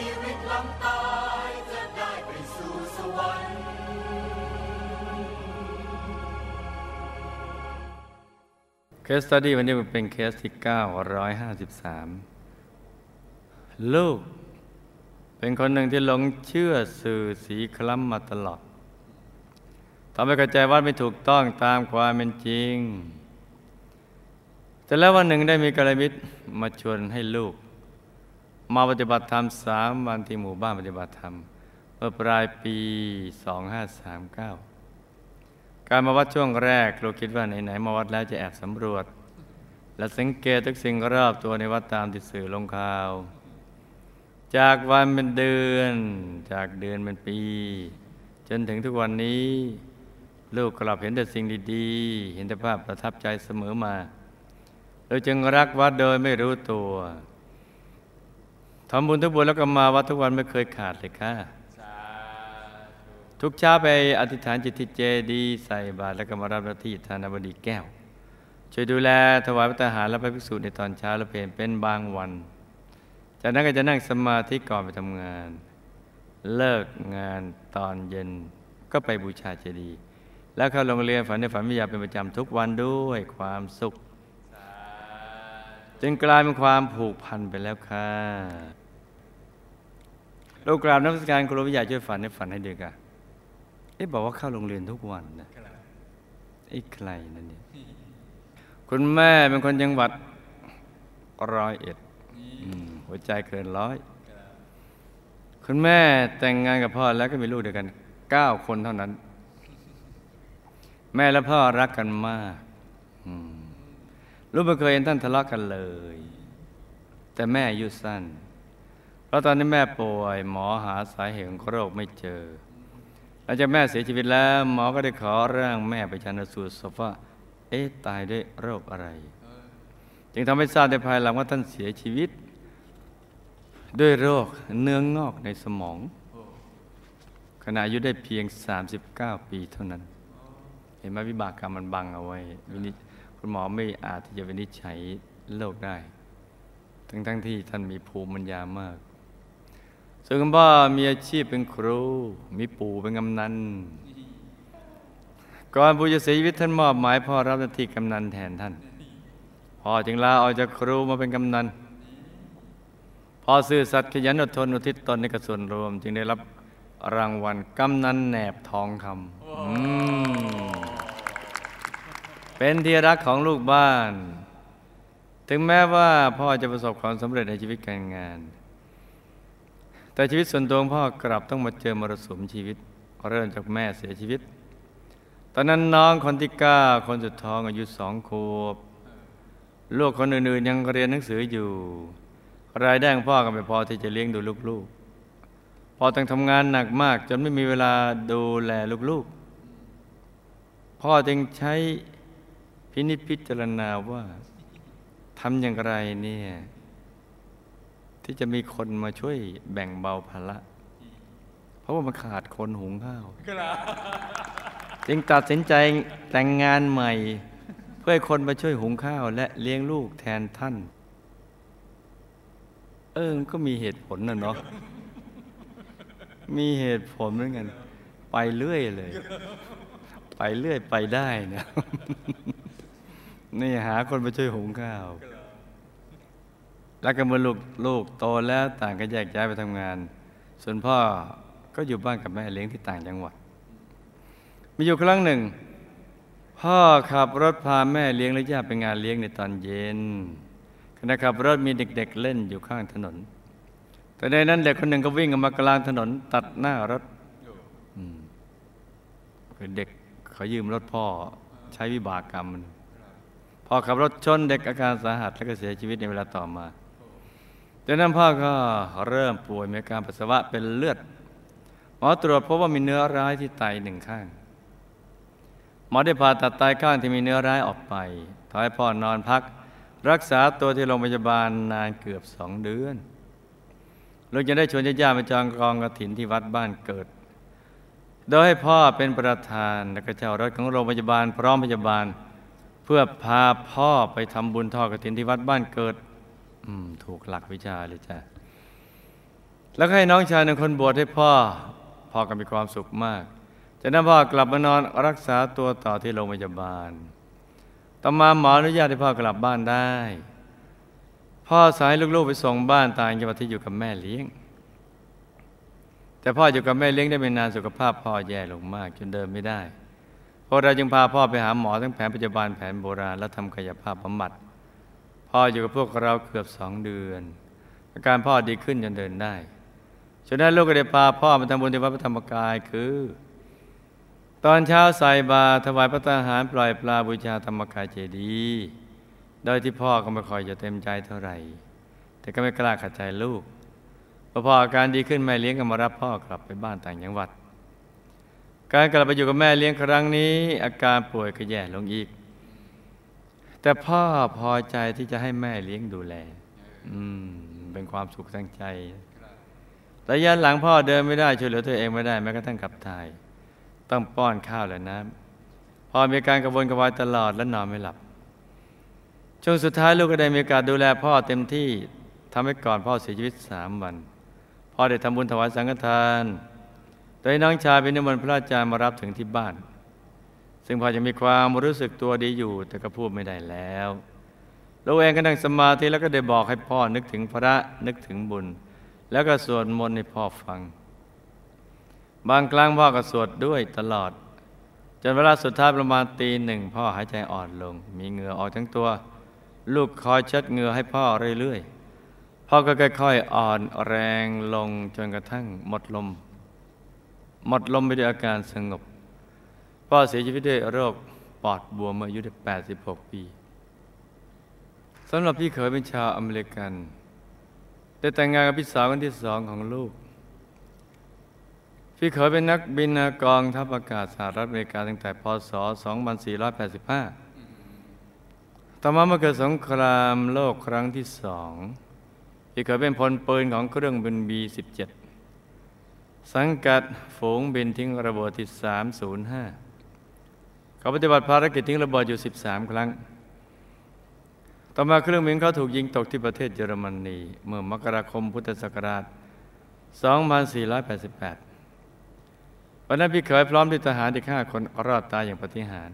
ชีวิตหลังตายจะได้ไปสู่สวรรค์ case study วันนี้เป็นเคสที่ 953 ลูก เป็นคนหนึ่งที่หลงเชื่อสื่อสีคล้ำมาตลอดทำให้เข้าใจว่าไม่ถูกต้องตามความเป็นจริง แต่แล้ววันหนึ่งได้มีกัลยาณมิตรมาชวนให้ลูก มาปฏิบัติธรรมสามวันที่หมู่บ้านปฏิบัติธรรม เมื่อปลายปี 2539 การมาวัดช่วงแรกลูกคิดว่าไหนๆมาวัดแล้วจะแอบสำรวจ และสังเกตทุกสิ่งรอบตัวในวัดตามที่สื่อลงข่าว จากวันเป็นเดือน จากเดือนเป็นปี จนถึงทุกวันนี้ ลูกกลับเห็นแต่สิ่งดีๆ เห็นแต่ภาพประทับใจเสมอมาเราจึงรักวัดโดยไม่รู้ตัว ทำบุญทุกบุญแล้วก็มาวัดทุกวันไม่เคยขาดเลยค่ะทุกเช้าไปอธิษฐานจิตที่เจดีย์ใส่บาตรแล้วก็มารับหน้าที่ทานบดีแก้ว ช่วยดูแลถวายพระทหารและพระภิกษุในตอนเช้าและเพลเป็นบางวัน จากนั้นก็จะนั่งสมาธิก่อนไปทำงาน เลิกงานตอนเย็นก็ไปบูชาเจดีย์แล้วเข้าโรงเรียนฝันในฝันวิทยาเป็นประจำทุกวันด้วยความสุข จึงกลายเป็นความผูกพันไปแล้วค่ะ ลูกกราบนักวิชาการครูวิทยาช่วยฝันในฝันให้เด็กอะเอ๊ะบอกว่าเข้าโรงเรียนทุกวันนะไอ้ใครนั่นเนี่ยคุณแม่เป็นคนจังหวัดร้อยเอ็ดหัวใจเกินร้อย คุณแม่แต่งงานกับพ่อแล้วก็มีลูกเดียวกันเก้าคนเท่านั้น แม่และพ่อรักกันมากลูกไม่เคยเห็นท่านทะเลาะกันเลย แต่แม่อายุสั้น เพราะตอนนี้แม่ป่วย หมอหาสาเหตุของโรคไม่เจอหลังจากแม่เสียชีวิตแล้วหมอก็ได้ขอร่างแม่ไปชันสูตรศพว่าเอ๊ะตายด้วยโรคอะไร จึงทำให้ทราบในภายหลังว่าท่านเสียชีวิต ด้วยโรคเนื้องงอกในสมอง ขณะอายุได้เพียง 39 ปีเท่านั้น เห็นไหมวิบากกรรมมันบังเอาไว้วินิจคุณหมอไม่อาจที่จะวินิจฉัยโรคได้ ทั้งทั้งที่ท่านมีภูมิปัญญามาก ส่วนคุณพ่อมีอาชีพเป็นครู มีปู่เป็นกำนัน ก่อนปู่จะเสียชีวิตท่านมอบหมายพ่อรับหน้าที่กำนันแทนท่าน พ่อจึงลาออกจากครูมาเป็นกำนัน พ่อซื่อสัตย์ขยันอดทนอุทิศตนในกระส่วนรวม จึงได้รับรางวัลกำนันแหนบทองคำ เป็นที่รักของลูกบ้าน ถึงแม้ว่าพ่อจะประสบความสำเร็จในชีวิตการงาน แต่ชีวิตส่วนตัวพ่อกลับต้องมาเจอมรสุมชีวิต เริ่มจากแม่เสียชีวิต ตอนนั้นน้องคนที่เก้าคนสุดท้องอายุสองขวบลูกคนอื่นๆยังเรียนหนังสืออยู่ รายได้ของพ่อก็ไม่พอที่จะเลี้ยงดูลูกๆพ่อต้องทำงานหนักมาก จนไม่มีเวลาดูแลลูกๆ พ่อจึงใช้พินิจพิจารณาว่าทำอย่างไรเนี่ย ที่จะมีคนมาช่วยแบ่งเบาภาระเพราะว่ามันขาดคนหุงข้าวจึงตัดสินใจแต่งงานใหม่ เพื่อให้คนมาช่วยหุงข้าว และเลี้ยงลูกแทนท่าน เออมันก็มีเหตุผลนะเนาะมีเหตุผลเหมือนกันไปเรื่อยเลย ไปเรื่อยไปได้นะนี่หาคนมาช่วยหุงข้าว แล้วก็เมื่อลูกลูกโตแล้วต่างก็แยกย้ายไปทำงาน ส่วนพ่อก็อยู่บ้านกับแม่เลี้ยงที่ต่างจังหวัด มีอยู่ครั้งหนึ่ง พ่อขับรถพาแม่เลี้ยงและญาติไปงานเลี้ยงในตอนเย็นขณะขับรถมีเด็ก ๆ เล่นอยู่ข้างถนน แต่ในนั้นเด็กคนหนึ่งก็วิ่งออกมากลางถนนตัดหน้ารถคือเด็กเขายืมรถพ่อใช้วิบากกรรมพอขับรถชนเด็กอาการสาหัสแล้วก็เสียชีวิตในเวลาต่อมา จากนั้นพ่อก็เริ่มป่วยมีอาการปัสสาวะเป็นเลือด หมอตรวจพบว่ามีเนื้อร้ายที่ไตหนึ่งข้าง หมอได้ผ่าตัดไตข้างที่มีเนื้อร้ายออกไปทำให้พ่อนอนพัก รักษาตัวที่โรงพยาบาลนานเกือบสองเดือนลูกจะได้ชวนญาติมาจองกองกระถินที่วัดบ้านเกิด โดยให้พ่อเป็นประธานและก็เจ้ารถของโรงพยาบาลพร้อมพยาบาล เพื่อพาพ่อไปทำบุญทอดกระถินที่วัดบ้านเกิด อืม ถูกหลักวิชาเลยจ้ะ แล้วให้น้องชายหนึ่งคนบวชให้พ่อ พ่อก็มีความสุขมากจากนั้นพ่อกลับมานอนรักษาตัวต่อที่โรงพยาบาล ต่อมาหมออนุญาตให้พ่อกลับบ้านได้ พ่อสายลูกๆไปส่งบ้านต่างจังหวัดที่อยู่กับแม่เลี้ยง แต่พ่ออยู่กับแม่เลี้ยงได้ไม่นานสุขภาพพ่อแย่ลงมากจนเดินไม่ได้พวกเราจึงพาพ่อไปหาหมอทั้งแผนปัจจุบันแผนโบราณและทำกายภาพบำบัด พ่ออยู่กับพวกเราเกือบสองเดือน อาการพ่อดีขึ้นจนเดินได้ฉะนั้นลูกก็ได้พาพ่อมาทำบุญที่วัดพระธรรมกายคือ ตอนเช้าใส่บาตรถวายพระทหารปล่อยปลาบูชาธรรมกายเจดีย์โดยที่พ่อก็ไม่ค่อยจะเต็มใจเท่าไหร่ แต่ก็ไม่กล้าขัดใจลูกพอพ่ออาการดีขึ้นแม่เลี้ยงก็มารับพ่อกลับไปบ้านต่างจังหวัด การกลับไปอยู่กับแม่เลี้ยงครั้งนี้ อาการป่วยก็แย่ลงอีก แต่พ่อพอใจที่จะให้แม่เลี้ยงดูแล อืม เป็นความสุขทางใจระยะหลังพ่อเดินไม่ได้ช่วยเหลือตัวเองไม่ได้แม้กระทั่งขับถ่าย ต้องป้อนข้าวและน้ำพ่อมีการกระวนกระวายตลอดและนอนไม่หลับช่วงสุดท้ายลูกก็ได้มีโอกาสดูแลพ่อเต็มที่ทำให้ก่อนพ่อเสียชีวิตสามวัน พ่อได้ทำบุญถวายสังฆทาน โดยน้องชายเป็นนิมนต์พระอาจารย์มารับถึงที่บ้าน ซึ่งพ่อจะมีความรู้สึกตัวดีอยู่ แต่ก็พูดไม่ได้แล้วลูกเองก็นั่งสมาธิแล้วก็ได้บอกให้พ่อนึกถึงพระนึกถึงบุญ แล้วก็สวดมนต์ให้พ่อฟัง บางครั้งพ่อก็สวดด้วยตลอด จนเวลาสุดท้ายประมาณตีหนึ่งพ่อหายใจอ่อนลง มีเหงื่อออกทั้งตัว ลูกคอยเช็ดเหงื่อให้พ่อเรื่อยๆพ่อก็ค่อยๆอ่อนแรงลงจนกระทั่งหมดลม หมดลมไปด้วยอาการสงบ พ่อเสียชีวิตด้วยโรคปอดบวมเมื่ออายุได้86 ปีสำหรับพี่เขยเป็นชาวอเมริกัน ได้แต่งงานกับพี่สาวคนที่สองของลูก พี่เขยเป็นนักบินกองทัพอากาศสหรัฐอเมริกาตั้งแต่พศ 2485 ต่อมาเมื่อเกิดสงครามโลกครั้งที่สองพี่เขยเป็นพลปืนของเครื่องบิน B-17 สังกัดฝูงบินทิ้งระเบิดที่ 305 เขาปฏิบัติภารกิจทิ้งระเบิดอยู่ 13 ครั้ง ต่อมาเครื่องบินเขาถูกยิงตกที่ประเทศเยอรมนีเมื่อมกราคมพุทธศักราช 2488 วันนั้นพี่เขยพร้อมด้วยทหารที่ฆ่าคนรอดตายอย่างปฏิหาร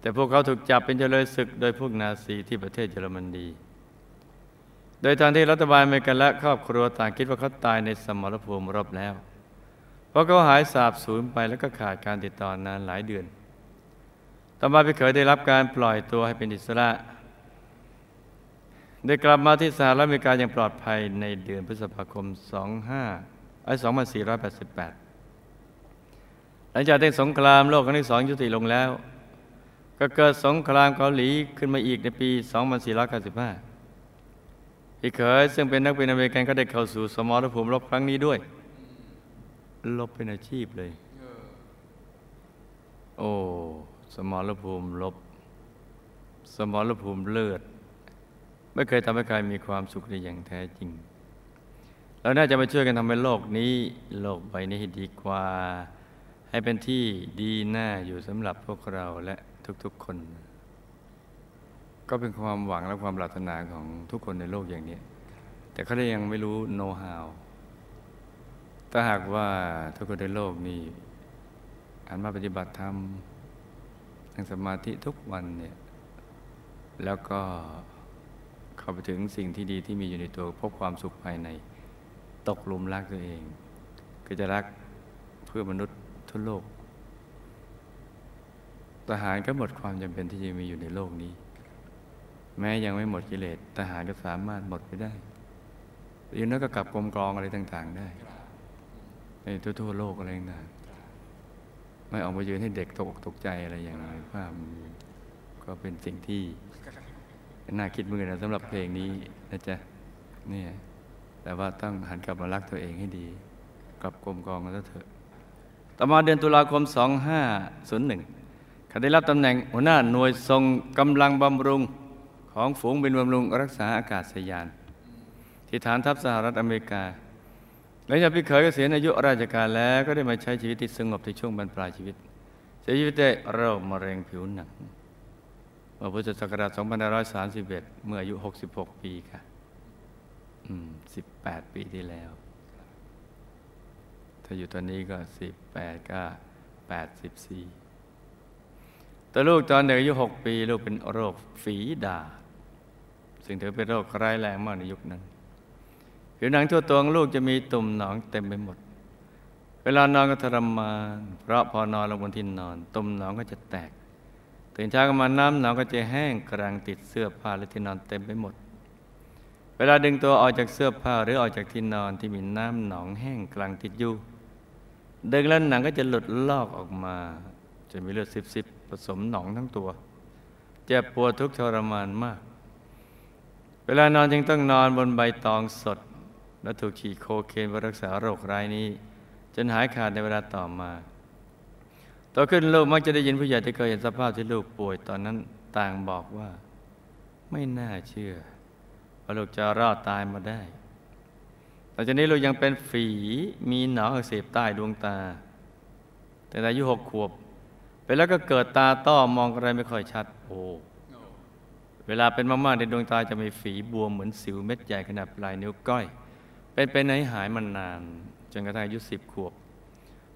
แต่พวกเขาถูกจับเป็นเจริญศึกโดยพวกนาซีที่ประเทศเยอรมนีโดยทางที่รัฐบาลอเมริกันและครอบครัวต่างคิดว่าเขาตายในสมรภูมิรบแล้ว เพราะเขาหายสาบสูญไปแล้วก็ขาดการติดต่อนานหลายเดือน ต่อมาพี่เขยได้รับการปล่อยตัวให้เป็นอิสระ ได้กลับมาที่สหรัฐอเมริกาอย่างปลอดภัยในเดือนพฤษภาคม 25ไอ้2488 หลังจากที่สงครามโลกครั้งที่สองยุติลงแล้ว ก็เกิดสงครามเกาหลีขึ้นมาอีกในปี 2495พี่เขยซึ่งเป็นนักบินอเมริกันก็ได้เข้าสู่สมรภูมิรบครั้งนี้ด้วยลบเป็นอาชีพเลย โอ้ สมรภูมิลบ สมรภูมิเลือด ไม่เคยทำให้ใครมีความสุขได้อย่างแท้จริง เราน่าจะมาช่วยกันทำให้โลกนี้ โลกใบนี้ดีกว่า ให้เป็นที่ดีหน่าอยู่สำหรับพวกเราและทุกๆคน ก็เป็นความหวังและความปรารถนาของทุกคนในโลกอย่างนี้แต่เขายังไม่รู้โน้ตฮาวถ้าหากว่าทุกคนในโลกนี้หันมาปฏิบัติธรรม นั่งสมาธิทุกวันเนี่ยแล้วก็เข้าไปถึงสิ่งที่ดีที่มีอยู่ในตัวพบความสุขภายในตกลุมรักตัวเอง ก็จะรักเพื่อมนุษย์ทั่วโลกทหารก็หมดความจำเป็นที่จะมีอยู่ในโลกนี้ แม้ยังไม่หมดกิเลสทหารก็สามารถหมดไปได้อยู่นั้นก็กลับกลมกรองอะไรต่าง ๆ ได้ ในทั่วๆโลกอะไรต่าง ไม่ออกมายืนให้เด็กตกตกใจอะไรอย่างไรภาพก็เป็นสิ่งที่น่าคิดมือนะสำหรับเพลงนี้นะจ๊ะนี่แต่ว่าต้องหันกลับมารักตัวเองให้ดี กลับกลมกองกันเถอะ ต่อมาเดือนตุลาคม 2501เขาได้รับตำแหน่งหัวหน้าหน่วยทรงกำลังบำรุงของฝูงบินบำรุงรักษาอากาศยาน ที่ฐานทัพสหรัฐอเมริกา หลังจากพี่เขยเกษียณอายุราชการแล้วก็ได้มาใช้ชีวิตที่สงบในช่วงบรรปลายชีวิตเสียชีวิตได้โรคมะเร็งผิวหนังเมื่อพุทธศักราช2531 เมื่ออายุ 66 ปีค่ะ อืม 18 ปีที่แล้ว ถ้าอยู่ตอนนี้ก็ 18 ก็ 84แต่ลูกตอนเด็กอายุ 6 ปี ลูกเป็นโรคฝีดาษซึ่งถือเป็นโรคร้ายแรงมากในยุคนั้น ผิวหนังทั่วตัวของลูกจะมีตุ่มหนองเต็มไปหมด เวลานอนก็ทรมาน เพราะพอนอนลงบนที่นอน ตุ่มหนองก็จะแตก ตื่นเช้าก็มาน้ำหนองก็จะแห้งกลางติดเสื้อผ้าและที่นอนเต็มไปหมด เวลาดึงตัวออกจากเสื้อผ้าหรือออกจากที่นอนที่มีน้ำหนองแห้งกลางติดอยู่ดึงแล้วหนังก็จะหลุดลอกออกมา จะมีเลือดซิบๆผสมหนองทั้งตัวเจ็บปวดทุกทรมานมาก เวลานอนจึงต้องนอนบนใบตองสด และถูกฉีดโคเคนเพื่อรักษาโรคร้ายนี้ จนหายขาดในเวลาต่อมา ต่อขึ้นลูกมักจะได้ยินผู้ใหญ่ที่เคยเห็นสภาพที่ลูกป่วยตอนนั้นต่างบอกว่า ไม่น่าเชื่อว่าลูกจะรอดตายมาได้ต่อจากนี้ลูกยังเป็นฝีมีหนองอักเสบใต้ดวงตา แต่อายุหกขวบ ไปแล้วก็เกิดตาต้อมองอะไรไม่ค่อยชัด โอ้เวลาเป็นมากๆในดวงตาจะมีฝีบวมเหมือนสิวเม็ดใหญ่ขนาดปลายนิ้วก้อย เป็นไปไหนหายมานาน จนกระทั่งอายุสิบขวบ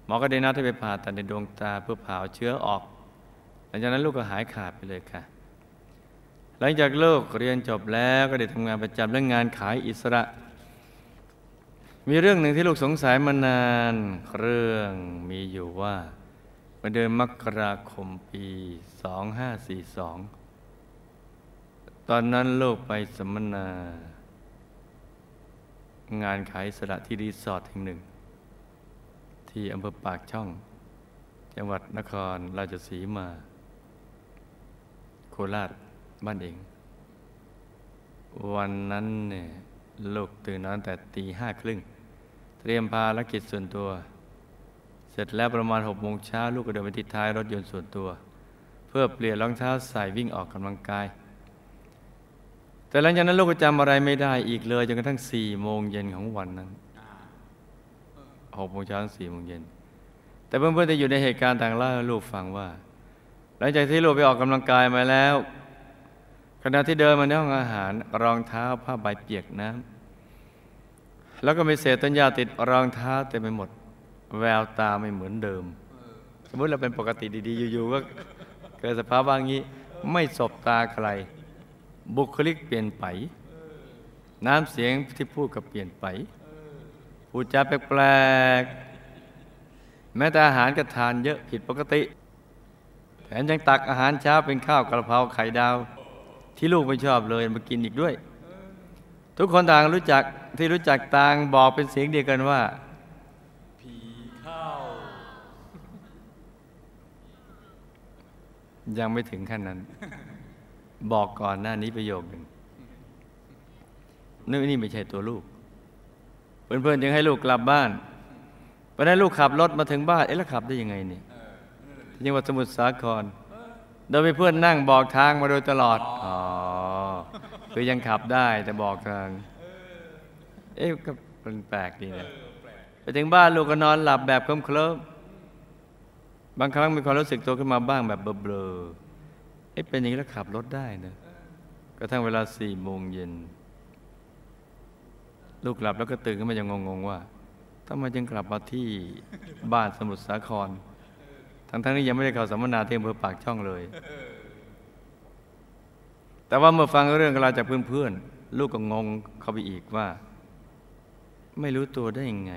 หมอก็ได้นัดให้ไปผ่าตัดในดวงตาเพื่อผ่าเชื้อออก หลังจากนั้นลูกก็หายขาดไปเลยค่ะ หลังจากเลูกเรียนจบแล้วก็ได้ทำงานประจำและงานขายอิสระ มีเรื่องหนึ่งที่ลูกสงสัยมานาน เรื่องมีอยู่ว่าเมื่อเดือนมกราคมปี 2542 ตอนนั้นลูกไปสัมมนา งานขายสระที่รีสอร์ทแห่งหนึ่ง ที่อำเภอปากช่อง จังหวัดนครราชสีมา โคราชบ้านเอง วันนั้นเนี่ยลูกตื่นนอนแต่ตีห้าครึ่ง เตรียมภารกิจส่วนตัว เสร็จแล้วประมาณหกโมงเช้าลูกก็เดินไปที่ท้ายรถยนต์ส่วนตัว เพื่อเปลี่ยนรองเท้าใส่วิ่งออกกำลังกาย แต่หลังจากนั้นลูกก็จำอะไรไม่ได้อีกเลยจนกระทั่งสี่โมงเย็นของวันนั้นหกโมงเช้าสี่โมงเย็นแต่เพื่อนๆที่อยู่ในเหตุการณ์ต่างเล่าให้ลูกฟังว่า หลังจากที่ลูกไปออกกำลังกายมาแล้ว ขณะที่เดินมาในห้องอาหารรองเท้าผ้าใบเปียกน้ำแล้วก็มีเศษต้นหญ้าติดรองเท้าเต็มไปหมด แววตาไม่เหมือนเดิม สมมติเราเป็นปกติดีๆ อยู่ๆก็เกิดสภาพบางนี้ ไม่สบตาใคร บุคลิกเปลี่ยนไป น้ำเสียงที่พูดก็เปลี่ยนไปพูดจาแปลกๆแม้แต่อาหารก็ทานเยอะผิดปกติ แถมยังตักอาหารเช้าเป็นข้าวกระเพราไข่ดาว ที่ลูกไม่ชอบเลยมากินอีกด้วย ทุกคนต่างรู้จักที่รู้จักต่างบอกเป็นเสียงเดียวกันว่าผีเข้ายังไม่ถึงขั้นนั้น บอกก่อนหน้านี้ประโยคหนึ่งนี่ไม่ใช่ตัวลูก เพื่อนๆยังให้ลูกกลับบ้านวันนั้นลูกขับรถมาถึงบ้านเอ๊ะแล้วขับได้ยังไงนี่ที่จังหวัดสมุทรสาคร โดยมีเพื่อนนั่งบอกทางมาโดยตลอดอ๋อคือยังขับได้แต่บอกทาง เอ๊ะก็เป็นแปลกดีนะไปถึงบ้านลูกก็นอนหลับแบบเคลิ้มบางครั้งมีความรู้สึกตัวขึ้นมาบ้างแบบเบลอๆ เอ๊ะเป็นอย่างนี้แล้วขับรถได้นะกระทั่งเวลาสี่โมงเย็น ลูกหลับแล้วก็ตื่นขึ้นมายังงงๆว่าทำไมจึงกลับมาที่บ้านสมุทรสาคร ทั้งๆที่ยังไม่ได้เข้าสัมมนาที่อำเภอปากช่องเลย แต่ว่าเมื่อฟังเรื่องราวจากเพื่อนๆ ลูกก็งงเข้าไปอีกว่า ไม่รู้ตัวได้ยังไง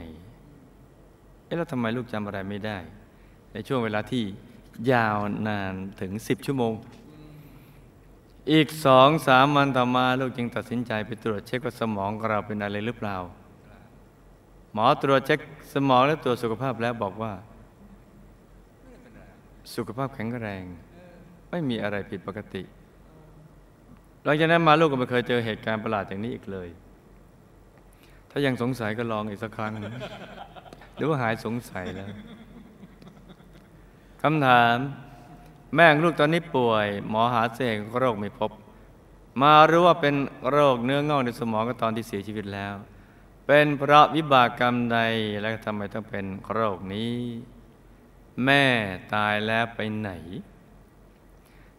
เอ๊ะแล้วทำไมลูกจำอะไรไม่ได้ ในช่วงเวลาที่ยาวนานถึงสิบชั่วโมง อีกสองสามวันต่อมาลูกจึงตัดสินใจไปตรวจเช็คว่าสมองเราเป็นอะไรหรือเปล่า หมอตรวจเช็คสมองและตรวจสุขภาพแล้วบอกว่า สุขภาพแข็งแรง ไม่มีอะไรผิดปกติ หลังจากนั้นมาลูกก็ไม่เคยเจอเหตุการณ์ประหลาดอย่างนี้อีกเลย ถ้ายังสงสัยก็ลองอีกสักครั้ง หรือว่าหายสงสัยแล้วคำถาม แม่ลูกตอนนี้ป่วย หมอหาเสกโรคไม่พบ มารู้ว่าเป็นโรคเนื้องอกในสมองก็ตอนที่เสียชีวิตแล้ว เป็นเพราะวิบากกรรมใดและทำไมต้องเป็นโรคนี้ แม่ตายแล้วไปไหน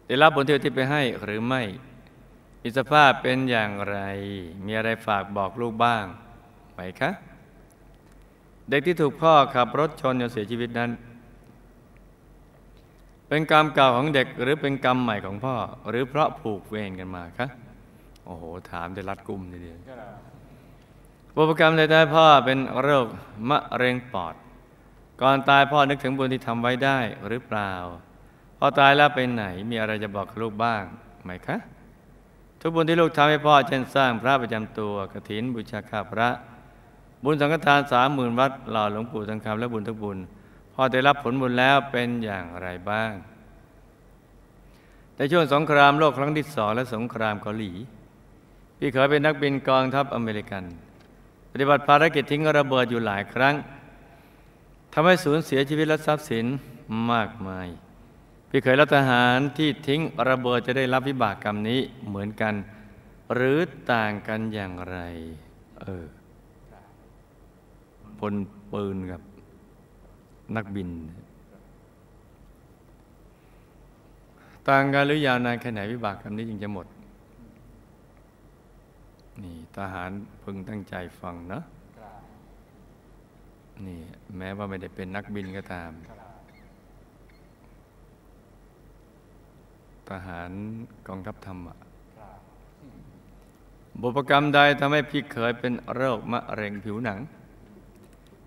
ได้รับผลที่อุทิศไปให้หรือไม่มีสภาพเป็นอย่างไร มีอะไรฝากบอกลูกบ้างไหมคะ เด็กที่ถูกพ่อขับรถชนจนเสียชีวิตนั้น เป็นกรรมเก่าของเด็กหรือเป็นกรรมใหม่ของพ่อ หรือเพราะผูกเวรกันมาคะโอ้โห ถามได้รัดกุมทีเดียวบุพกรรมใดๆพ่อเป็นโรคมะเร็งปอด ก่อนตายพ่อนึกถึงบุญที่ทำไว้ได้หรือเปล่าพอตายแล้วไปไหนมีอะไรจะบอกลูกบ้างไหมคะ ทุกบุญที่ลูกทำให้พ่อเช่นสร้างพระประจำตัวกฐินบูชาข้าพระ บุญสังฆทานสามหมื่นวัดหล่อหลวงปู่ทังคำและบุญทุกบุญ อได้รับผลบุญแล้วเป็นอย่างไรบ้าง ในช่วงสงครามโลกครั้งที่สองและสงครามเกาหลี พี่เคยเป็นนักบินกองทัพอเมริกัน ปฏิบัติภารกิจทิ้งระเบิดอยู่หลายครั้งทำให้สูญเสียชีวิตและทรัพย์สินมากมาย พี่เคยรัฐทหารที่ทิ้งระเบิดจะได้รับวิบากกรรมนี้เหมือนกัน หรือต่างกันอย่างไร เออพลปืนกับ นักบิน ต่างกันหรือยาวนานแค่ไหนวิบากกรรมนี้จึงจะหมด นี่ทหารพึงตั้งใจฟังเนาะนี่แม้ว่าไม่ได้เป็นนักบินก็ตาม ทหารกองทัพธรรมอะบุพกรรมใดทำให้พี่เคยเป็นโรคมะเร็งผิวหนัง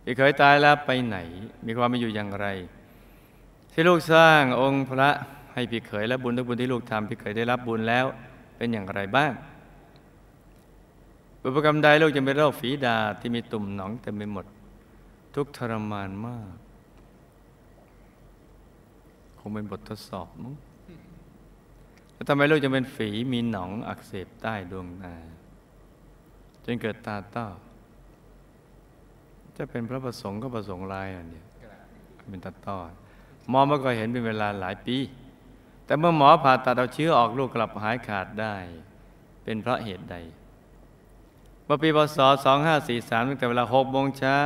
พี่เคยตายแล้วไปไหน มีความเป็นอยู่อย่างไร ที่ลูกสร้างองค์พระให้พี่เคยและบุญทุกบุญที่ลูกทำพี่เคยได้รับบุญแล้วเป็นอย่างไรบ้างบุพกรรมใดลูกจะเป็นโรคฝีดาที่มีตุ่มหนองเต็มไปหมด ทุกทรมานมาก คงเป็นบททดสอบมั้งแล้วทำไมลูกจะเป็นฝีมีหนองอักเสบใต้ดวงตาจนเกิดตาต้อ จะเป็นพระประสงค์ก็ประสงค์ลายอันเดียเป็นตาต้อหมอมาก็เห็นเป็นเวลาหลายปี แต่เมื่อหมอผ่าตัดเอาเชื้อออกลูกกลับหายขาดได้ เป็นเพราะเหตุใดเมื่อปีพศ 2543 ตั้งแต่เวลา6โมงเช้า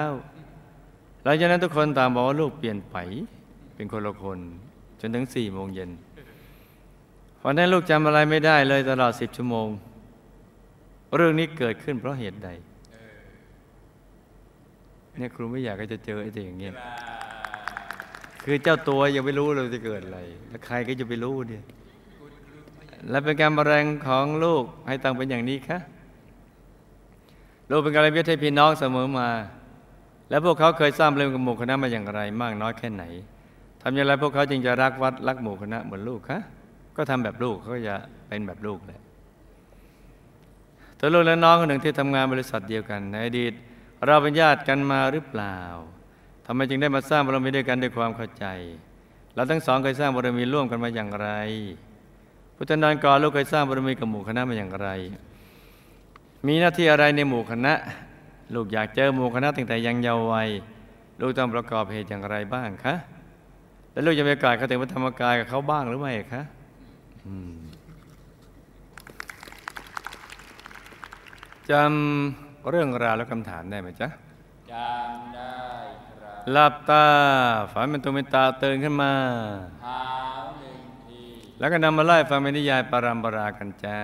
หลังจากนั้นทุกคนต่างบอกว่าลูกเปลี่ยนไปเป็นคนละคน จนถึง4โมงเย็นวันนั้นลูกจำอะไรไม่ได้เลยตลอด 10 ชั่วโมง เรื่องนี้เกิดขึ้นเพราะเหตุใด เนี่ยครูไม่อยากจะเจอไอ้ตัวอย่างเงี้ยคือเจ้าตัวยังไม่รู้เลยจะเกิดอะไร แล้วใครก็จะไปรู้เนี่ยและเป็นการมะเร็งของลูกให้ตั้งเป็นอย่างนี้คะลูกเป็นการเลี้ยงให้พี่น้องเสมอมา และพวกเขาเคยสร้างเรื่องกับหมู่คณะมาอย่างไร มากน้อยแค่ไหนทำอย่างไรพวกเขาจึงจะรักวัดรักหมู่คณะเหมือนลูกคะก็ทำแบบลูกเขาก็จะเป็นแบบลูกแหละตัวลูกและน้องคนหนึ่งที่ทำงานบริษัทเดียวกันในอดีต เราเป็นญาติกันมาหรือเปล่าทำไมจึงได้มาสร้างบารมีด้วยกันด้วยความเข้าใจ เราทั้งสองเคยสร้างบารมีร่วมกันมาอย่างไร พุทธนานก่อนลูกเคยสร้างบารมีกับหมู่คณะมาอย่างไร มีหน้าที่อะไรในหมู่คณะ ลูกอยากเจอหมู่คณะตั้งแต่ยังเยาว์วัย ลูกต้องประกอบเหตุอย่างไรบ้างคะ แล้วลูกจะมีโอกาสเข้าถึงพระธรรมกายกับเขาบ้างหรือไม่คะจำ เรื่องราวและคำถามได้ไหมจ๊ะจำได้ครับหลับตาฝันเป็นตัวเป็นตาตื่นขึ้นมาเท้าหนึ่งทีแล้วก็นำมาไล่ฟังเป็นนิยายปรามปรากันจ้า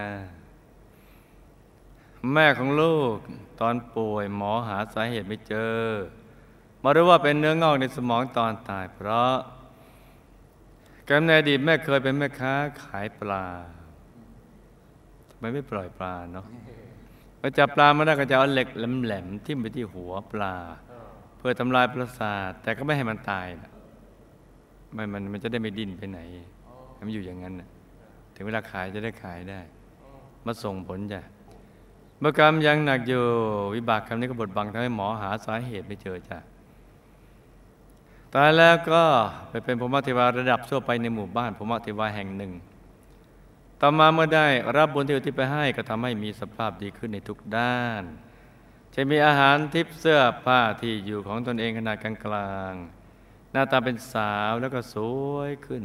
แม่ของลูกตอนป่วยหมอหาสาเหตุไม่เจอ มารู้ว่าเป็นเนื้องอกในสมองตอนตายเพราะแกมในอดีตแม่เคยเป็นแม่ค้าขายปลาทำไมไม่ปล่อยปลาเนาะ พอจับปลามาได้ก็จะเอาเหล็กแหลมๆทิ่มไปที่หัวปลา เพื่อทำลายประสาท แต่ก็ไม่ให้มันตายนะมันมันมันจะได้ไม่ดิ้นไปไหนมันอยู่อย่างนั้นนะถึงเวลาขายจะได้ขายได้ มาส่งผลจ้ะเมื่อกรรมยังหนักอยู่วิบากกรรมนี้ก็บดบังทำให้หมอหาสาเหตุไม่เจอจ้ะตายแล้วก็ไปเป็นพรมเทวาระดับทั่วไปในหมู่บ้านพรมเทวาแห่งหนึ่ง ต่อมาเมื่อได้รับบุญที่อุทิศไปให้ก็ทำให้มีสภาพดีขึ้นในทุกด้านจะมีอาหารทิพย์เสื้อผ้าที่อยู่ของตนเองขนาดกลางๆ หน้าตาเป็นสาวแล้วก็สวยขึ้น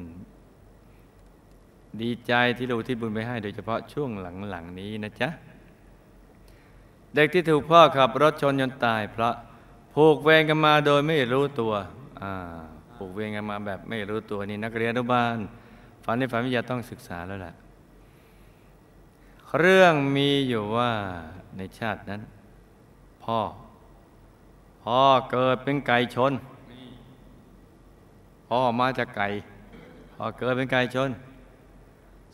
ดีใจที่เราอุที่บุญไปให้โดยเฉพาะช่วงหลังๆนี้นะจ๊ะ เด็กที่ถูกพ่อขับรถชนจนตาย เพราะผูกเวรกันมาโดยไม่รู้ตัวอ่าผูกเวรกันมาแบบไม่รู้ตัวนี่นักเรียนอนุบาลฝันในฝันวิทยาต้องศึกษาแล้วแหละ เรื่องมีอยู่ว่าในชาตินั้น พ่อ พ่อเกิดเป็นไก่ชน พ่อมาจากไก่ พ่อเกิดเป็นไก่ชน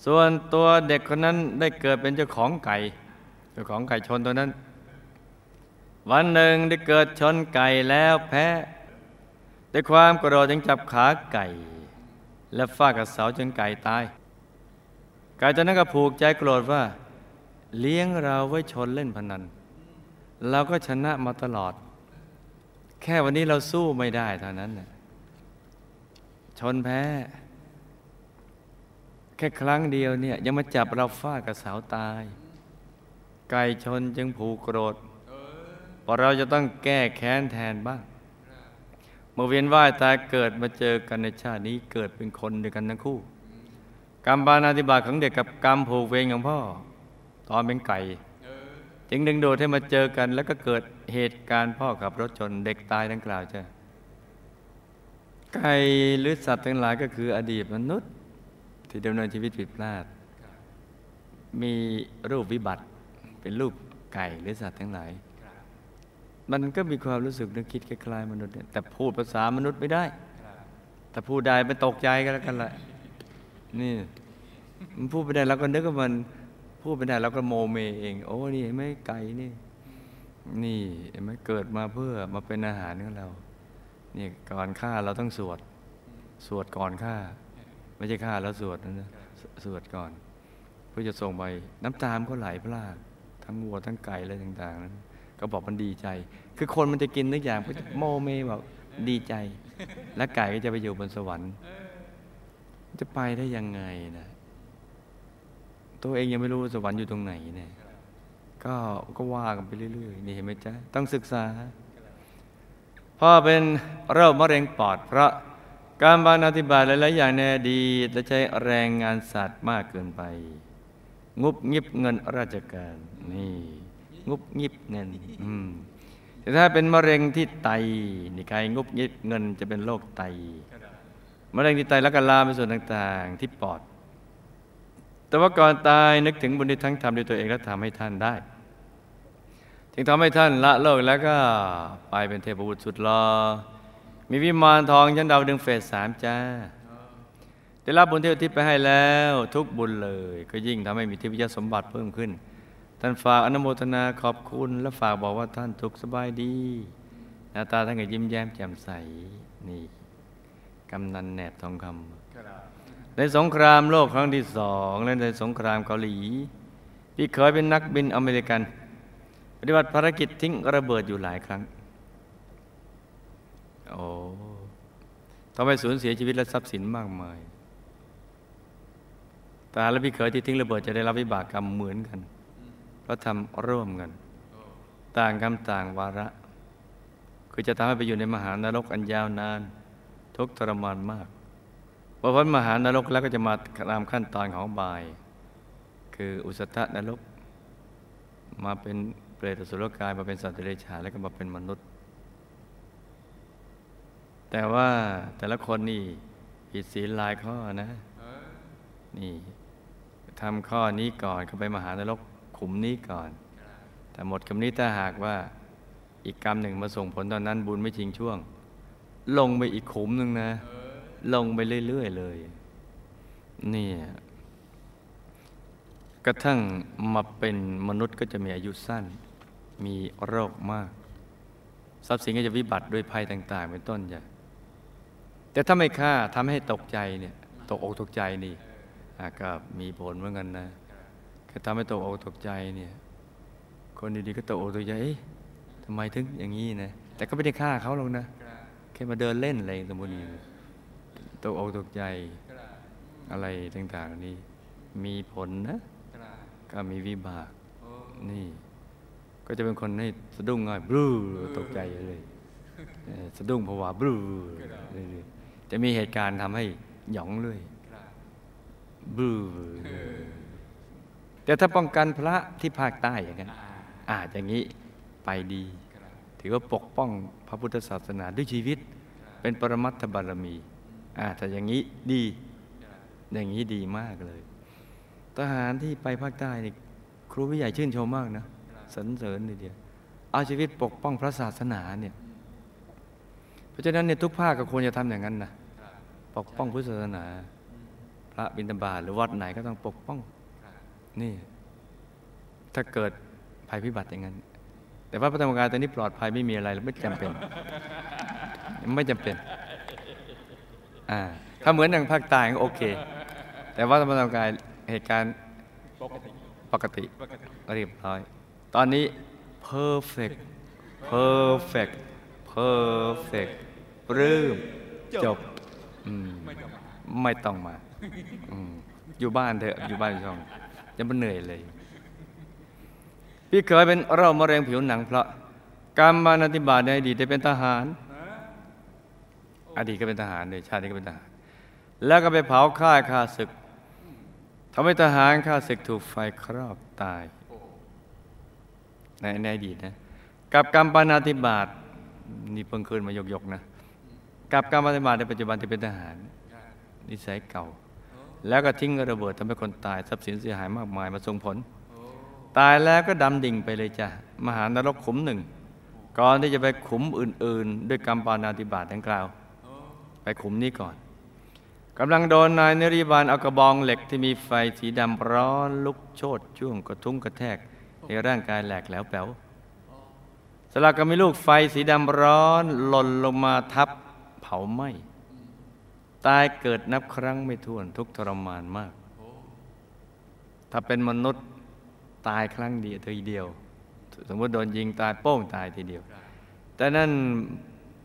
ส่วนตัวเด็กคนนั้นได้เกิดเป็นเจ้าของไก่ เจ้าของไก่ชนตัวนั้น วันหนึ่งได้เกิดชนไก่แล้วแพ้ด้วยความโกรธจึงจับขาไก่ และฟาดกับเสาจนไก่ตายไก่ตัวนั้นก็ผูกใจโกรธว่า เลี้ยงเราไว้ชนเล่นพนัน เราก็ชนะมาตลอด แค่วันนี้เราสู้ไม่ได้เท่านั้นนะชนแพ้ แค่ครั้งเดียวเนี่ย ยังมาจับเราฟาดกับเสาตาย ไก่ชนจึงผูกโกรธเพราะเราจะต้องแก้แค้นแทนบ้าง เมื่อเวียนว่ายตายเกิดมาเจอกันในชาตินี้เกิดเป็นคนด้วยกันทั้งคู่ กรรมบานาธิบาตของเด็กกับกรรมผูกเวรของพ่อ ตอนเป็นไก่จึงดึงดูดให้มาเจอกัน แล้วก็เกิดเหตุการณ์พ่อขับรถชนเด็กตายดังกล่าวจ้ะไก่หรือสัตว์ทั้งหลายก็คืออดีตมนุษย์ ที่ดำเนินชีวิตผิดพลาด มีรูปวิบัติเป็นรูปไก่หรือสัตว์ทั้งหลาย มันก็มีความรู้สึกนึกคิดคล้ายๆมนุษย์เนี่ยแต่พูดภาษามนุษย์ไม่ได้ แต่พูดได้มันตกใจกันแล้วกันละนี่มันพูดไม่ได้เราก็นึกว่ามัน พูดไม่ได้เราก็โมเมเอง โอ้นี่เห็นไหมไก่นี่ นี่เห็นไหมเกิดมาเพื่อมาเป็นอาหารของเรานี่ก่อนฆ่าเราต้องสวด สวดก่อนฆ่า ไม่ใช่ฆ่าแล้วสวดนะสวดก่อน เพื่อจะส่งไปน้ำตามก็ไหลพลากทั้งวัวทั้งไก่อะไรต่างๆนั้นก็บอกมันดีใจ คือคนมันจะกินทุกอย่างก็จะโมเมแบอกดีใจ และไก่ก็จะไปอยู่บนสวรรค์ จะไปได้ยังไงนะ ตัวเองยังไม่รู้ว่าสวรรค์อยู่ตรงไหนเนี่ย ก็ก็ว่ากันไปเรื่อยๆนี่เห็นไหมจ๊ะต้องศึกษาพ่อเป็นโรคมะเร็งปอด เพราะการบานอธิบายหลายๆอย่างในอดีตและใช้แรงงานสัตว์มากเกินไป งุบงิบเงินราชการนี่งุบงิบเงินอืมแต่ถ้าเป็นมะเร็งที่ไตนี่ใครงุบงิบเงินจะเป็นโรคไต มะเร็งที่ไตแล้วก็ลามไปส่วนต่างๆ ที่ปอด แต่ว่าก่อนตายนึกถึงบุญที่ทั้งทำด้วยตัวเองและทำให้ท่านได้ จึงทำให้ท่านละโลกแล้วก็ไปเป็นเทพบุตรสุดหลอมีวิมานทองชั้นดาวดึงเฟสสามจ้าได้รับบุญที่อุทิศไปให้แล้ว ทุกบุญเลย ก็ยิ่งทำให้มีทิพยสมบัติเพิ่มขึ้น ท่านฝากอนุโมทนาขอบคุณ และฝากบอกว่าท่านทุกสบายดีหน้าตาท่านก็ยิ้มแย้มแจ่มใสนี่กำนันแหนบทองคำ ในสงครามโลกครั้งที่สองและในสงครามเกาหลี พี่เคยเป็นนักบินอเมริกัน ปฏิบัติภารกิจทิ้งระเบิดอยู่หลายครั้ง โอ้ทำให้สูญเสียชีวิตและทรัพย์สินมากมายตาและพี่เขยที่ทิ้งระเบิดจะได้รับวิบากกรรมเหมือนกัน เพราะทำร่วมกัน ต่างกรรมต่างวาระ คือจะทำให้ไปอยู่ในมหานรกอันยาวนาน ทุกทรมานมาก พอพ้นมหานรกแล้วก็จะมาตามขั้นตอนของบาย คืออุสตะนรก มาเป็นเปรตสุรกายมาเป็นสัตว์เดรัจฉานแล้วก็มาเป็นมนุษย์ แต่ว่าแต่ละคนนี่ผิดศีลหลายข้อนะ นี่ทำข้อนี้ก่อนเข้าไปมหานรกขุมนี้ก่อน แต่หมดคำนี้ถ้าหากว่าอีกกรรมหนึ่งมาส่งผลตอนนั้นบุญไม่ชิงช่วง ลงไปอีกขุมหนึ่งนะ ลงไปเรื่อย ๆ เลยนี่กระทั่งมาเป็นมนุษย์ก็จะมีอายุสั้น มีโรคมาก ทรัพย์สินก็จะวิบัติด้วยภัยต่างๆเป็นต้นจ้ะแต่ถ้าไม่ฆ่าทำให้ตกใจเนี่ยตกอกตกใจนี่ก็มีผลเหมือนกันนะก็ทำให้ตกอกตกใจเนี่ยคนดีๆก็ตกอกตกใจเอ๊ะทำไมถึงอย่างนี้นะแต่ก็ไม่ได้ฆ่าเขาหรอกนะแค่มาเดินเล่นอะไรสมมตินี้ ตกอกตกใจอะไรต่างๆนี้ มีผลนะ ก็มีวิบาก นี่ ก็จะเป็นคนให้สะดุ้งง่ายบลูตกใจเลยสะดุ้งผวาบลูเลยๆจะมีเหตุการณ์ทำให้หยองเลยบลูแต่ถ้าป้องกันพระที่ภาคใต้อย่างนั้นอาจอย่างนี้ไปดี ถือว่าปกป้องพระพุทธศาสนาด้วยชีวิต เป็นปรมัตถบารมี อ่าแต่อย่างนี้ดี อย่างนี้ดีมากเลย ทหารที่ไปภาคใต้นี่ครูวิใหญ่ชื่นชมมากนะสรรเสริญทีเดียวเอาชีวิตปกป้องพระศาสนาเนี่ยเพราะฉะนั้นเนี่ยทุกภาคก็ควรจะทำอย่างนั้นนะปกป้องพุทธศาสนา พระบิณฑบาตหรือวัดไหนก็ต้องปกป้องนี่ ถ้าเกิดภัยพิบัติอย่างนั้น แต่ว่าพระธรรมกายตอนนี้ปลอดภัยไม่มีอะไรไม่จำเป็น ไม่จำเป็น ถ้าเหมือนอย่างภาคใต้ก็โอเค แต่ว่าธรรมกายเหตุการณ์ปกติเรียบร้อย ตอนนี้ perfect perfect perfect ปลื้มจบอืมไม่ต้องมาอยู่บ้านเถอะอยู่บ้านช่องจะมันเหนื่อยเลย พี่เคยเป็นโรคมะเร็งผิวหนังเพราะกรรมานาธิบาตในอดีตได้เป็นทหาร อดีตก็เป็นทหารเลยชาตินี้ก็เป็นทหาร แล้วก็ไปเผาค่ายฆ่าศึกทำให้ทหารฆ่าศึกถูกไฟครอบตาย ในในอดีตนะ กับกรรมปานาธิบาตนี่เพิ่งคืนมายกๆนะ กับกรรมปานาธิบาตในปัจจุบันที่เป็นทหาร นิสัยเก่า แล้วก็ทิ้งระเบิดทำให้คนตายทรัพย์สินเสียหายมากมายมาส่งผล ตายแล้วก็ดำดิ่งไปเลยจ้ะมหานรกขุมหนึ่ง ก่อนที่จะไปขุมอื่น ๆ ด้วยกรรมปานาธิบาตดังกล่าว ไปขุมนี้ก่อนกำลังโดนนายนริบาลเอากระบองเหล็กที่มีไฟสีดำร้อนลุกโชดช่วงกระทุ้งกระแทกในร่างกายแหลกแล้วแป๋วสลักก็มีลูกไฟสีดำร้อนหล่นลงมาทับเผาไหม้ตายเกิดนับครั้งไม่ถ้วนทุกทรมานมาก ถ้าเป็นมนุษย์ตายครั้งเดียวทีเดียว สมมติโดนยิงตายโป้งตายทีเดียว แต่นั่น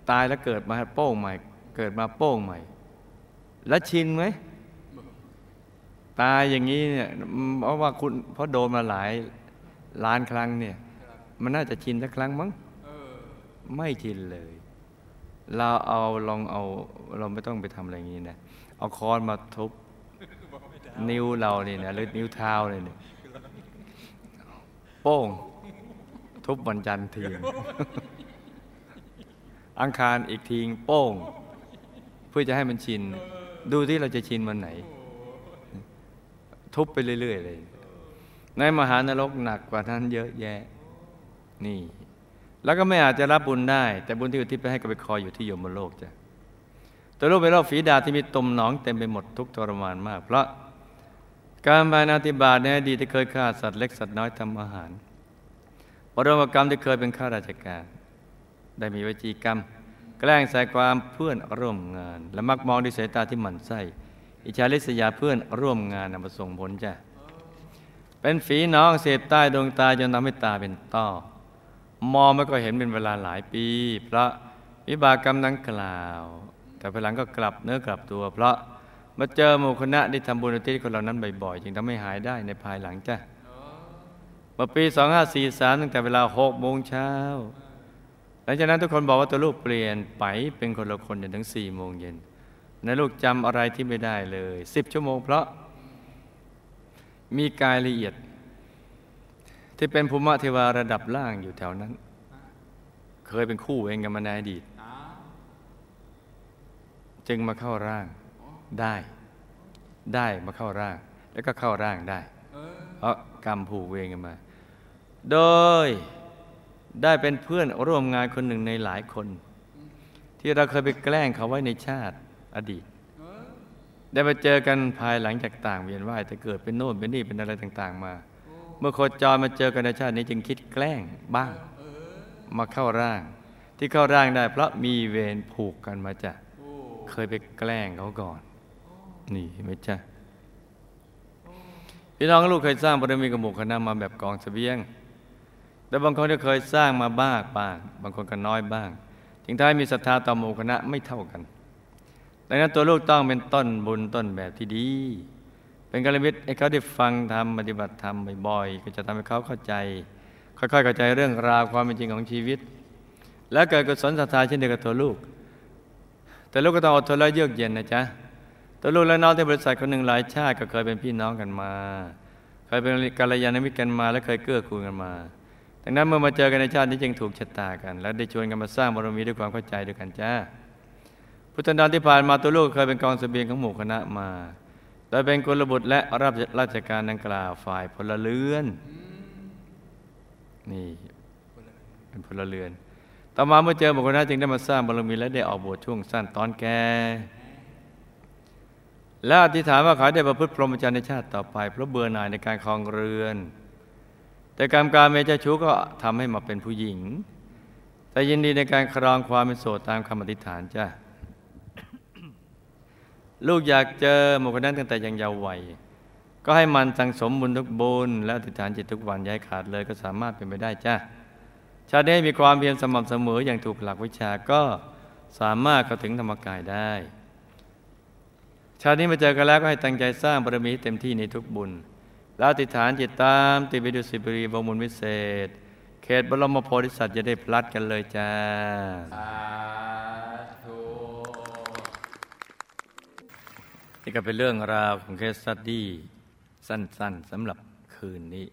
ตายแล้วเกิดมาโป้งใหม่ เกิดมาโป้งใหม่ แล้วชินไหม ตายอย่างนี้เนี่ยเพราะว่าคุณเพราะโดนมาหลายล้านครั้งเนี่ย มันน่าจะชินสักครั้งมั้งไม่ชินเลย เราเอาลองเอาเราไม่ต้องไปทำอะไรอย่างนี้นะ เอาค้อนมาทุบนิ้วเราเนี่ยนะหรือนิ้วเท้าเลยเนี่ยโป้ง ทุบวันจันทร์ทีอังคารอีกทีโป้ง พื่อจะให้มันชิน ดูที่เราจะชินวันไหน ทุบไปเรื่อย ๆ เลย ในมหานรกหนักกว่านั้นเยอะแยะ นี่ แล้วก็ไม่อาจจะรับบุญได้ แต่บุญที่อุทิศไปให้กับไปคอยอยู่ที่ยมโลกจ้ะตัวโรคเป็นโรคฝีดาษที่มีตุ่มหนองเต็มไปหมดทุกทรมานมาก เพราะการบานาติบาตในอดีตที่เคยฆ่าสัตว์เล็กสัตว์น้อยทำอาหารปรมกรรมที่เคยเป็นข้าราชการ ได้มีวจีกรรม แกล้งใส่ความเพื่อนร่วมงาน และมักมองด้วยสายตาที่หมั่นไส้ อิจฉาริษยาเพื่อนร่วมงานนำมาส่งผลจ้ะเป็นฝีน้องเสพใต้ดวงตาจนทำให้ตาเป็นต้อมองไม่ก็เห็นเป็นเวลาหลายปี เพราะวิบากกรรมดังกล่าว แต่ภายหลังก็กลับเนื้อกลับตัว เพราะมาเจอหมู่คณะที่ทำบุญอุทิศคนเหล่านั้นบ่อยๆจึงทำให้หายได้ในภายหลังจ้ะเมื่อปี 2543 ตั้งแต่เวลา6โมงเช้า หลังจากนั้นทุกคนบอกว่าตัวลูกเปลี่ยนไปเป็นคนละคนจนถึง4โมงเย็นในลูกจำอะไรที่ไม่ได้เลย10ชั่วโมงเพราะมีกายละเอียด ที่เป็นภูมิเทวาระดับล่างอยู่แถวนั้น เคยเป็นคู่เองกันมาในอดีต จึงมาเข้าร่างได้ ได้มาเข้าร่าง แล้วก็เข้าร่างได้ เพราะกรรมผูกเวงกันมา โดย ได้เป็นเพื่อนร่วมงานคนหนึ่งในหลายคน ที่เราเคยไปแกล้งเขาไว้ในชาติอดีต ได้มาเจอกันภายหลังจากต่างเวียนว่ายแต่เกิดเป็นโน่นเป็นนี่เป็นอะไรต่าง ๆ มา เมื่อโคจรมาเจอกันในชาตินี้จึงคิดแกล้งบ้าง มาเข้าร่าง ที่เข้าร่างได้ เพราะมีเวรผูกกันมาจ้ะเคยไปแกล้งเขาก่อน นี่ไหมจ้ะพี่น้องลูกเคยสร้างบารมีกับหมู่คณะมาแบบกองเสบียง แต่บางคนก็เคยสร้างมาบ้างบ้าง บางคนก็น้อยบ้างถึงท้ายมีศรัทธาต่อหมู่คณะไม่เท่ากัน ดังนั้นตัวลูกต้องเป็นต้นบุญต้นแบบที่ดี เป็นกัลยาณมิตรให้เขาได้ฟังทำปฏิบัติธรรมบ่อยๆ ก็จะทำให้เขาเข้าใจ ค่อยๆเข้าใจเรื่องราวความเป็นจริงของชีวิต และเกิดกุศลศรัทธาเช่นเดียวกับตัวลูก แต่ลูกก็ต้องอดทนและเยือกเย็นนะจ๊ะตัวลูกและน้องที่บริษัทคนหนึ่งหลายชาติก็เคยเป็นพี่น้องกันมา เคยเป็นกัลยาณมิตรกันมา และเคยเกื้อกูลกันมา ดังนั้นเมื่อมาเจอกันในชาตินี้จึงถูกชะตากัน และได้ชวนกันมาสร้างบารมีด้วยความเข้าใจด้วยกันจ้าพุทธันดรที่ผ่านมาตัวลูกเคยเป็นกองเสบียงของหมู่คณะมา โดยเป็นกุลบุตรและรับราชการดังกล่าวฝ่ายพลเรือน นี่เป็นพลเรือน ต่อมาเมื่อเจอบุคคลนั้นจึงได้มาสร้างบารมีและได้ออกบวชช่วงสั้นตอนแก่และอธิษฐานว่าขอได้ประพฤติพรหมจรรย์ในชาติต่อไป เพราะเบื่อหน่ายในการครองเรือน แต่กรรมการเมเจ้าชู้ก็ทำให้มาเป็นผู้หญิง แต่ยินดีในการครองความเป็นโสดตามคำอธิษฐานจ้ะลูกอยากเจอหมู่คนนั้นตั้งแต่ยังเยาว์วัย ก็ให้มันสังสมบุญทุกบุญ และอธิษฐานจิตทุกวันย้ายขาดเลยก็สามารถเป็นไปได้จ้ะชาตินี้มีความเพียรสม่ำเสมออย่างถูกหลักวิชาก็สามารถเข้าถึงธรรมกายได้ ชาตินี้มาเจอกันแล้วก็ให้ตั้งใจสร้างบารมีเต็มที่ในทุกบุญ แล้วติฐานจิตตามติดไปดูสิบรีบวมุลวิเศษ เขตบรมโพธิสัตว์จะได้พลัดกันเลยจ้าสาธุนี่ก็เป็นเรื่องราวของเคสสตดี้สั้นๆสำหรับคืนนี้